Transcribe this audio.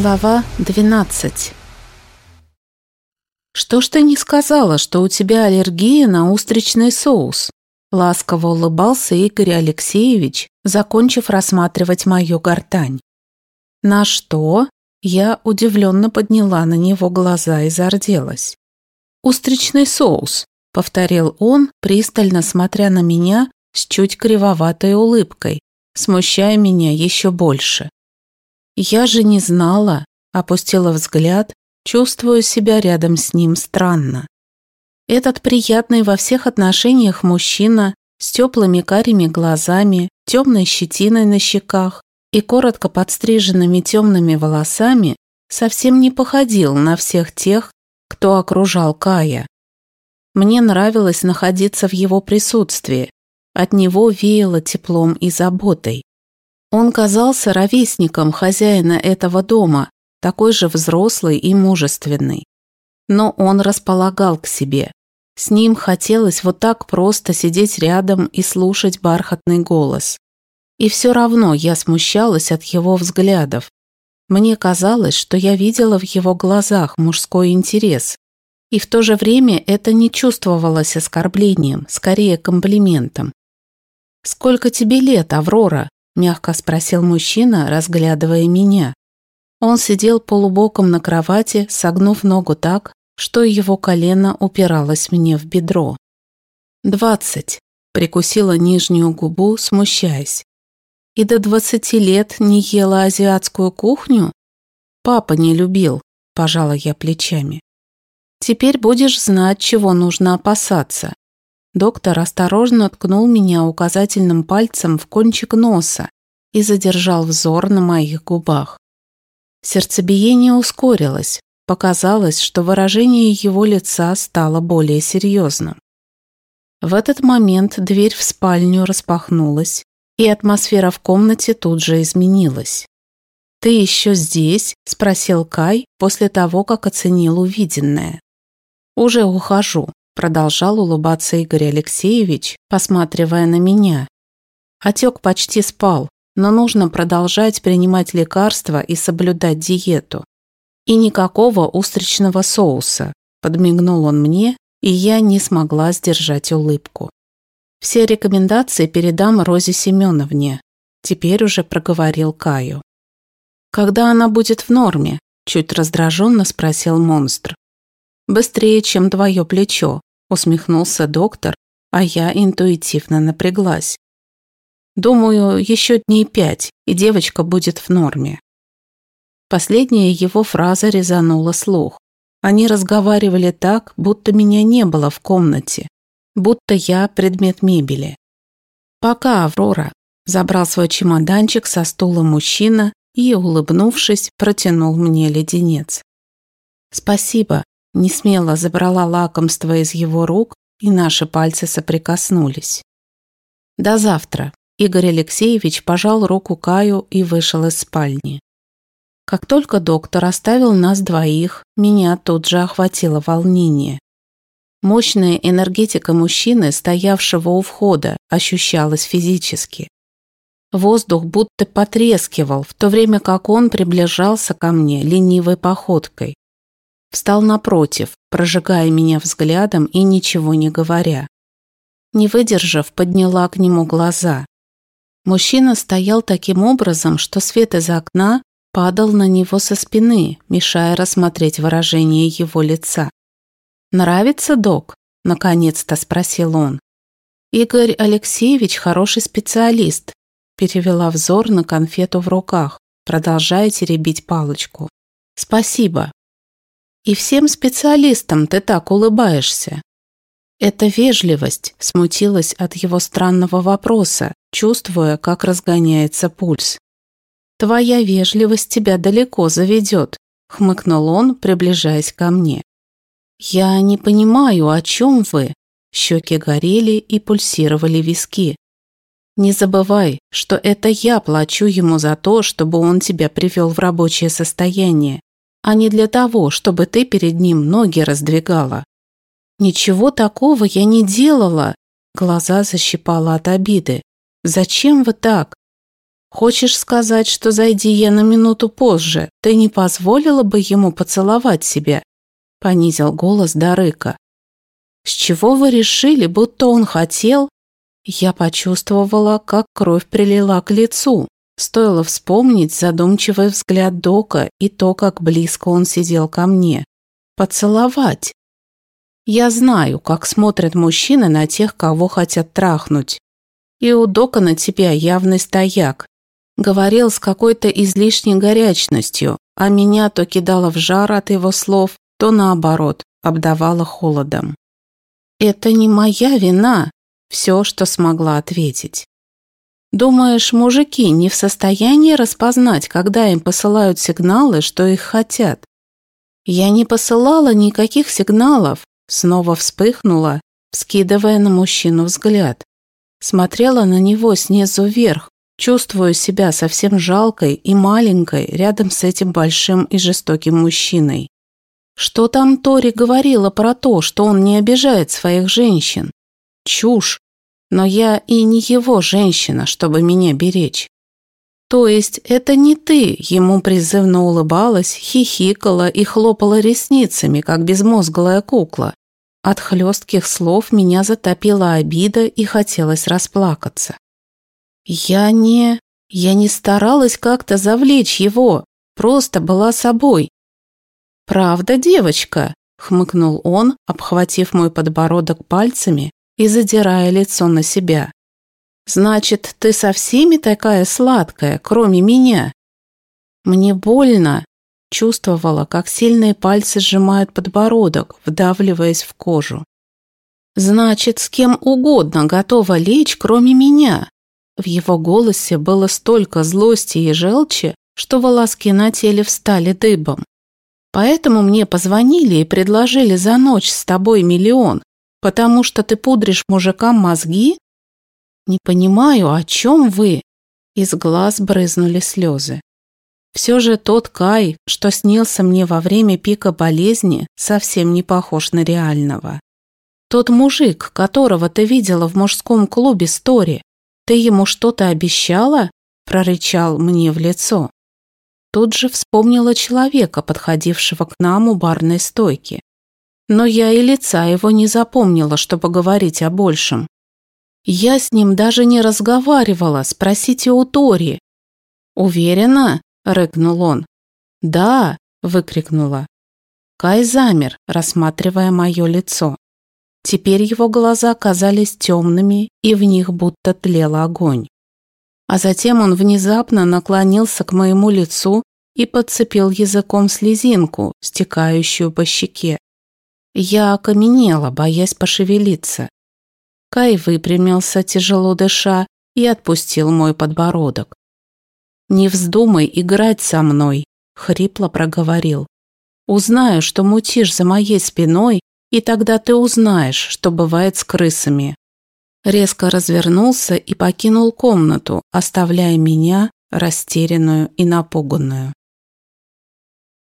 Глава 12 «Что ж ты не сказала, что у тебя аллергия на устричный соус?» Ласково улыбался Игорь Алексеевич, закончив рассматривать мою гортань. «На что?» Я удивленно подняла на него глаза и зарделась. «Устричный соус», — повторил он, пристально смотря на меня с чуть кривоватой улыбкой, смущая меня еще больше. Я же не знала, опустила взгляд, чувствуя себя рядом с ним странно. Этот приятный во всех отношениях мужчина с теплыми карими глазами, темной щетиной на щеках и коротко подстриженными темными волосами совсем не походил на всех тех, кто окружал Кая. Мне нравилось находиться в его присутствии, от него веяло теплом и заботой. Он казался ровесником хозяина этого дома, такой же взрослый и мужественный. Но он располагал к себе. С ним хотелось вот так просто сидеть рядом и слушать бархатный голос. И все равно я смущалась от его взглядов. Мне казалось, что я видела в его глазах мужской интерес. И в то же время это не чувствовалось оскорблением, скорее комплиментом. «Сколько тебе лет, Аврора?» Мягко спросил мужчина, разглядывая меня. Он сидел полубоком на кровати, согнув ногу так, что его колено упиралось мне в бедро. «Двадцать», – прикусила нижнюю губу, смущаясь. «И до двадцати лет не ела азиатскую кухню?» «Папа не любил», – пожала я плечами. «Теперь будешь знать, чего нужно опасаться. Доктор осторожно ткнул меня указательным пальцем в кончик носа и задержал взор на моих губах. Сердцебиение ускорилось, показалось, что выражение его лица стало более серьезным. В этот момент дверь в спальню распахнулась, и атмосфера в комнате тут же изменилась. «Ты еще здесь?» – спросил Кай после того, как оценил увиденное. «Уже ухожу», Продолжал улыбаться Игорь Алексеевич, посматривая на меня. Отек почти спал, но нужно продолжать принимать лекарства и соблюдать диету. И никакого устричного соуса, подмигнул он мне, и я не смогла сдержать улыбку. Все рекомендации передам Розе Семеновне, теперь уже проговорил Каю. Когда она будет в норме? Чуть раздраженно спросил монстр. Быстрее, чем твое плечо, усмехнулся доктор, а я интуитивно напряглась. Думаю, еще дней пять, и девочка будет в норме. Последняя его фраза резанула слух. Они разговаривали так, будто меня не было в комнате, будто я предмет мебели. «Пока, Аврора», – забрал свой чемоданчик со стула мужчина и, улыбнувшись, протянул мне леденец. «Спасибо», не смело забрала лакомство из его рук, и наши пальцы соприкоснулись. «До завтра», – Игорь Алексеевич пожал руку Каю и вышел из спальни. Как только доктор оставил нас двоих, меня тут же охватило волнение. Мощная энергетика мужчины, стоявшего у входа, ощущалась физически. Воздух будто потрескивал, в то время как он приближался ко мне ленивой походкой. Встал напротив, прожигая меня взглядом и ничего не говоря. Не выдержав, подняла к нему глаза. Мужчина стоял таким образом, что свет из окна падал на него со спины, мешая рассмотреть выражение его лица. «Нравится, док?» – наконец-то спросил он. «Игорь Алексеевич хороший специалист», – перевела взор на конфету в руках, продолжая теребить палочку. «Спасибо», и всем специалистам ты так улыбаешься. Эта вежливость смутилась от его странного вопроса, чувствуя, как разгоняется пульс. «Твоя вежливость тебя далеко заведет», — хмыкнул он, приближаясь ко мне. «Я не понимаю, о чем вы?» Щеки горели и пульсировали виски. «Не забывай, что это я плачу ему за то, чтобы он тебя привел в рабочее состояние а не для того, чтобы ты перед ним ноги раздвигала. Ничего такого я не делала. Глаза защипала от обиды. Зачем вы так? Хочешь сказать, что зайди я на минуту позже, ты не позволила бы ему поцеловать себя?» Понизил голос Дарыка. «С чего вы решили, будто он хотел?» Я почувствовала, как кровь прилила к лицу. Стоило вспомнить задумчивый взгляд Дока и то, как близко он сидел ко мне. Поцеловать. Я знаю, как смотрят мужчины на тех, кого хотят трахнуть. И у Дока на тебя явный стояк. Говорил с какой-то излишней горячностью, а меня то кидало в жар от его слов, то наоборот, обдавало холодом. «Это не моя вина», – все, что смогла ответить. Думаешь, мужики не в состоянии распознать, когда им посылают сигналы, что их хотят? Я не посылала никаких сигналов, снова вспыхнула, вскидывая на мужчину взгляд. Смотрела на него снизу вверх, чувствуя себя совсем жалкой и маленькой рядом с этим большим и жестоким мужчиной. Что там Тори говорила про то, что он не обижает своих женщин? Чушь. Но я и не его женщина, чтобы меня беречь. То есть это не ты, ему призывно улыбалась, хихикала и хлопала ресницами, как безмозглая кукла. От хлестких слов меня затопила обида и хотелось расплакаться. Я не... я не старалась как-то завлечь его, просто была собой. «Правда, девочка?» – хмыкнул он, обхватив мой подбородок пальцами и задирая лицо на себя. «Значит, ты со всеми такая сладкая, кроме меня?» «Мне больно», – чувствовала, как сильные пальцы сжимают подбородок, вдавливаясь в кожу. «Значит, с кем угодно готова лечь, кроме меня». В его голосе было столько злости и желчи, что волоски на теле встали дыбом. Поэтому мне позвонили и предложили за ночь с тобой миллион, Потому что ты пудришь мужикам мозги? Не понимаю, о чем вы? Из глаз брызнули слезы. Все же тот Кай, что снился мне во время пика болезни, совсем не похож на реального. Тот мужик, которого ты видела в мужском клубе Стори, ты ему что-то обещала? прорычал мне в лицо. Тут же вспомнила человека, подходившего к нам у барной стойки но я и лица его не запомнила, чтобы говорить о большем. Я с ним даже не разговаривала, спросите у Тори. «Уверена?» – рыкнул он. «Да!» – выкрикнула. Кай замер, рассматривая мое лицо. Теперь его глаза казались темными, и в них будто тлел огонь. А затем он внезапно наклонился к моему лицу и подцепил языком слезинку, стекающую по щеке. Я окаменела, боясь пошевелиться. Кай выпрямился, тяжело дыша, и отпустил мой подбородок. «Не вздумай играть со мной», — хрипло проговорил. «Узнаю, что мутишь за моей спиной, и тогда ты узнаешь, что бывает с крысами». Резко развернулся и покинул комнату, оставляя меня растерянную и напуганную.